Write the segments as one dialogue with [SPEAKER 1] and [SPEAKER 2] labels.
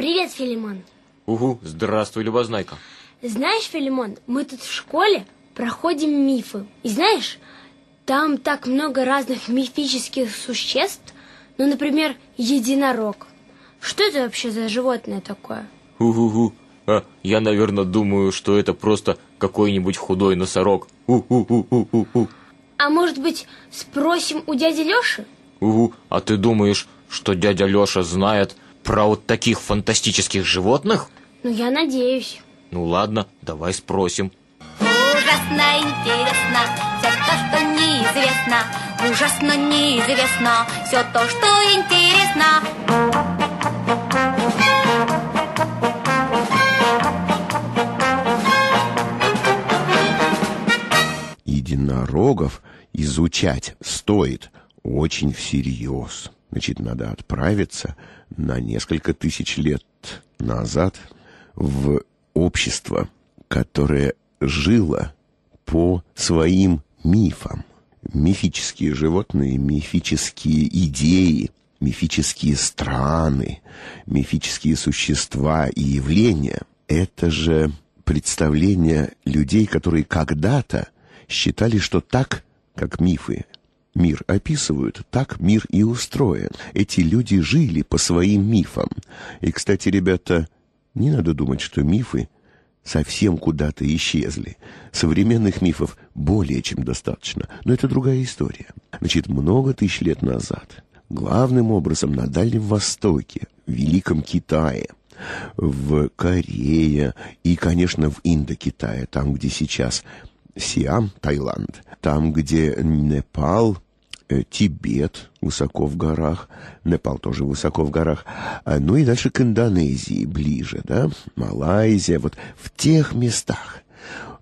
[SPEAKER 1] Привет, Филимон.
[SPEAKER 2] Угу, здравствуй, Любознайка.
[SPEAKER 1] Знаешь, Филимон, мы тут в школе проходим мифы. И знаешь, там так много разных мифических существ. Ну, например, единорог. Что это вообще за животное такое?
[SPEAKER 2] Угу, а, я, наверное, думаю, что это просто какой-нибудь худой носорог. У-у-у-у-у-у.
[SPEAKER 1] А может быть, спросим у дяди Лёши?
[SPEAKER 2] Угу, а ты думаешь, что дядя Лёша знает про вот таких фантастических животных?
[SPEAKER 1] Ну, я надеюсь.
[SPEAKER 2] Ну ладно, давай спросим.
[SPEAKER 3] Ужасно интересно все то, что неизвестно. Ужасно неизвестно все то, что интересно.
[SPEAKER 4] Единорогов изучать стоит очень всерьез. Значит, надо отправиться на несколько тысяч лет назад в общество, которое жило по своим мифам. Мифические животные, мифические идеи, мифические страны, мифические существа и явления — это же представления людей, которые когда-то считали, что так, как мифы мир описывают, так мир и устроен. Эти люди жили по своим мифам. И, кстати, ребята, не надо думать, что мифы совсем куда-то исчезли. Современных мифов более чем достаточно, но это другая история. Значит, много тысяч лет назад, главным образом на Дальнем Востоке, в Великом Китае, в Корее и, конечно, в Индокитае, там, где сейчас Сиам, Таиланд, там, где Непал, э, Тибет высоко в горах, Непал тоже высоко в горах, а, ну и дальше к Индонезии ближе, да, Малайзия, вот в тех местах.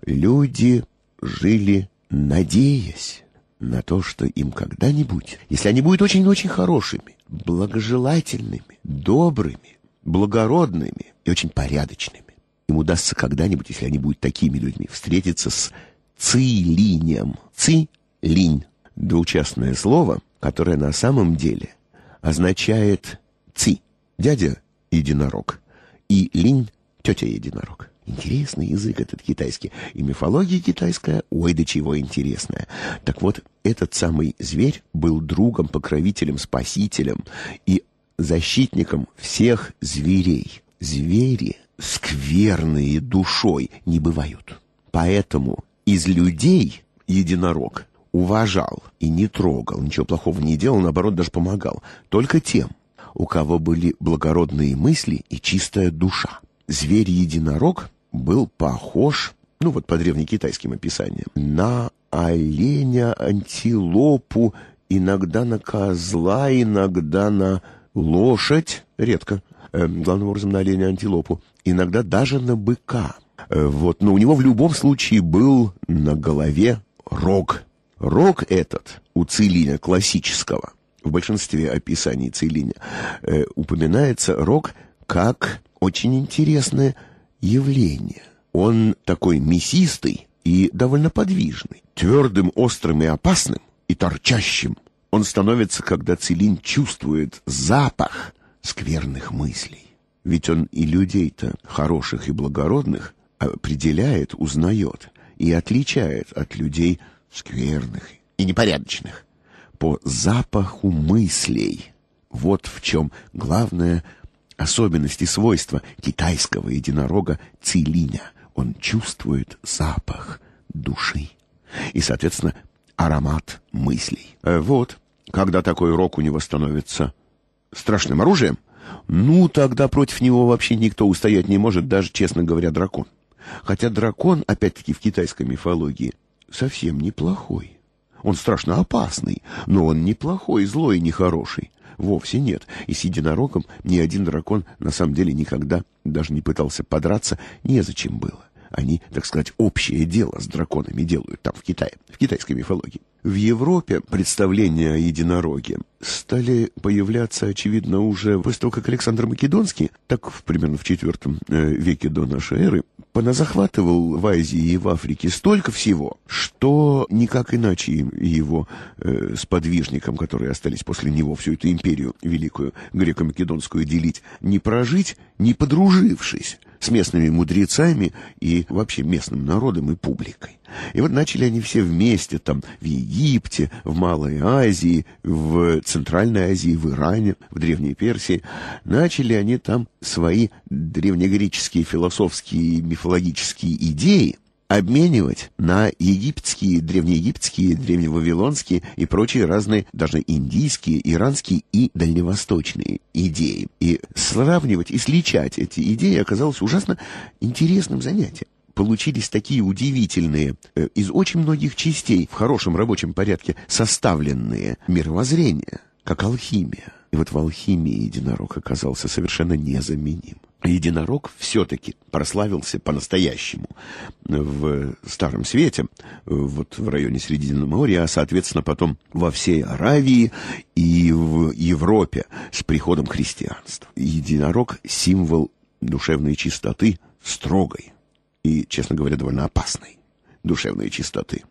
[SPEAKER 4] Люди жили, надеясь на то, что им когда-нибудь, если они будут очень-очень хорошими, благожелательными, добрыми, благородными и очень порядочными, им удастся когда-нибудь, если они будут такими людьми, встретиться с ци-линем. Ци-линь. Двучастное слово, которое на самом деле означает ци. Дядя единорог. И линь тетя единорог. Интересный язык этот китайский. И мифология китайская, ой, до чего интересная. Так вот, этот самый зверь был другом, покровителем, спасителем и защитником всех зверей. Звери скверные душой не бывают. Поэтому из людей единорог уважал и не трогал, ничего плохого не делал, наоборот, даже помогал. Только тем, у кого были благородные мысли и чистая душа. Зверь-единорог был похож, ну вот по древнекитайским описаниям, на оленя, антилопу, иногда на козла, иногда на лошадь, редко, э, главным образом на оленя, антилопу, иногда даже на быка. Э, вот, но у него в любом случае был на голове рог. Рог этот у Целиня классического, в большинстве описаний Целиня, э, упоминается рог как очень интересное явление. Он такой мясистый и довольно подвижный, твердым, острым и опасным, и торчащим. Он становится, когда Целин чувствует запах скверных мыслей. Ведь он и людей-то хороших и благородных определяет, узнает и отличает от людей скверных и непорядочных по запаху мыслей. Вот в чем главная особенность и свойство китайского единорога Цилиня. Он чувствует запах души и, соответственно, аромат мыслей. Э, вот, когда такой рог у него становится страшным оружием, ну, тогда против него вообще никто устоять не может, даже, честно говоря, дракон. Хотя дракон, опять-таки в китайской мифологии, совсем неплохой. Он страшно опасный, но он неплохой, злой, нехороший. Вовсе нет. И с единорогом ни один дракон на самом деле никогда даже не пытался подраться, незачем было. Они, так сказать, общее дело с драконами делают там, в Китае, в китайской мифологии. В Европе представления о единороге стали появляться, очевидно, уже после того, как Александр Македонский, так примерно в IV э, веке до нашей эры, поназахватывал в Азии и в Африке столько всего, что никак иначе его э, сподвижникам, которые остались после него всю эту империю великую греко-македонскую делить, не прожить, не подружившись с местными мудрецами и вообще местным народом и публикой. И вот начали они все вместе там в Египте, в Малой Азии, в Центральной Азии, в Иране, в Древней Персии. Начали они там свои древнегреческие философские мифологические идеи обменивать на египетские, древнеегипетские, древневавилонские и прочие разные, даже индийские, иранские и дальневосточные идеи. И сравнивать и сличать эти идеи оказалось ужасно интересным занятием получились такие удивительные, э, из очень многих частей, в хорошем рабочем порядке составленные мировоззрения, как алхимия. И вот в алхимии единорог оказался совершенно незаменим. Единорог все-таки прославился по-настоящему в Старом Свете, вот в районе Средиземноморья, а, соответственно, потом во всей Аравии и в Европе с приходом христианства. Единорог — символ душевной чистоты, строгой и, честно говоря, довольно опасной душевной чистоты.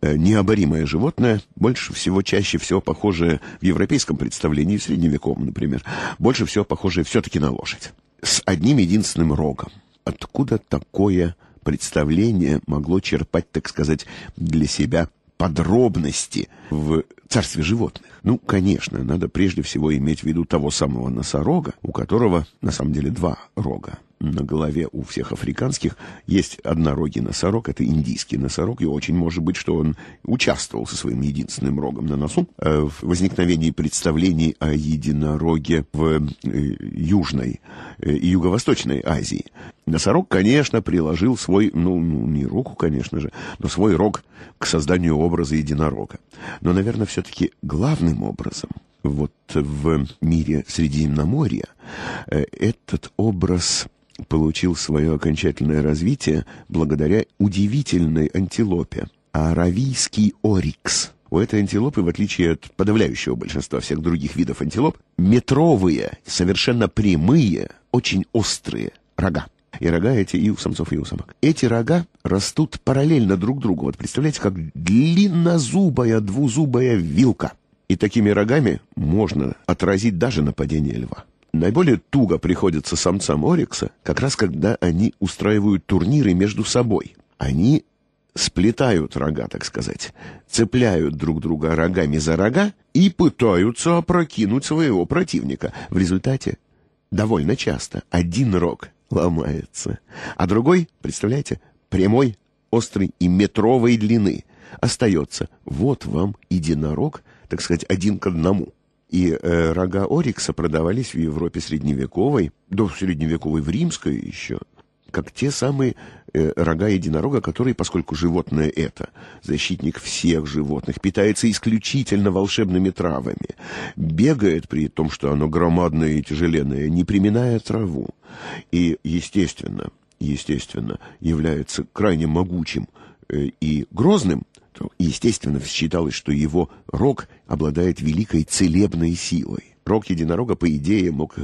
[SPEAKER 4] Э, необоримое животное, больше всего, чаще всего похожее в европейском представлении, в средневековом, например, больше всего похожее все-таки на лошадь. С одним единственным рогом. Откуда такое представление могло черпать, так сказать, для себя подробности в царстве животных? Ну, конечно, надо прежде всего иметь в виду того самого носорога, у которого на самом деле два рога на голове у всех африканских есть однорогий носорог, это индийский носорог, и очень может быть, что он участвовал со своим единственным рогом на носу э, в возникновении представлений о единороге в э, Южной э, и Юго-Восточной Азии. Носорог, конечно, приложил свой, ну, ну, не руку, конечно же, но свой рог к созданию образа единорога. Но, наверное, все-таки главным образом вот в мире Средиземноморья этот образ получил свое окончательное развитие благодаря удивительной антилопе – аравийский орикс. У этой антилопы, в отличие от подавляющего большинства всех других видов антилоп, метровые, совершенно прямые, очень острые рога. И рога эти и у самцов, и у самок. Эти рога растут параллельно друг другу. Вот представляете, как длиннозубая двузубая вилка. И такими рогами можно отразить даже нападение льва. Наиболее туго приходится самцам Орикса, как раз когда они устраивают турниры между собой. Они сплетают рога, так сказать, цепляют друг друга рогами за рога и пытаются опрокинуть своего противника. В результате довольно часто один рог ломается, а другой, представляете, прямой, острый и метровой длины остается. Вот вам единорог, так сказать, один к одному. И э, рога Орикса продавались в Европе средневековой, до средневековой в римской еще, как те самые э, рога единорога, которые, поскольку животное это, защитник всех животных, питается исключительно волшебными травами, бегает при том, что оно громадное и тяжеленное, не приминая траву, и, естественно, естественно, является крайне могучим э, и грозным, то, естественно, считалось, что его рог обладает великой целебной силой. Рог единорога, по идее, мог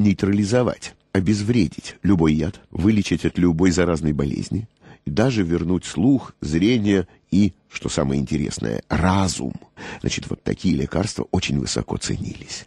[SPEAKER 4] нейтрализовать, обезвредить любой яд, вылечить от любой заразной болезни, даже вернуть слух, зрение и, что самое интересное, разум. Значит, вот такие лекарства очень высоко ценились.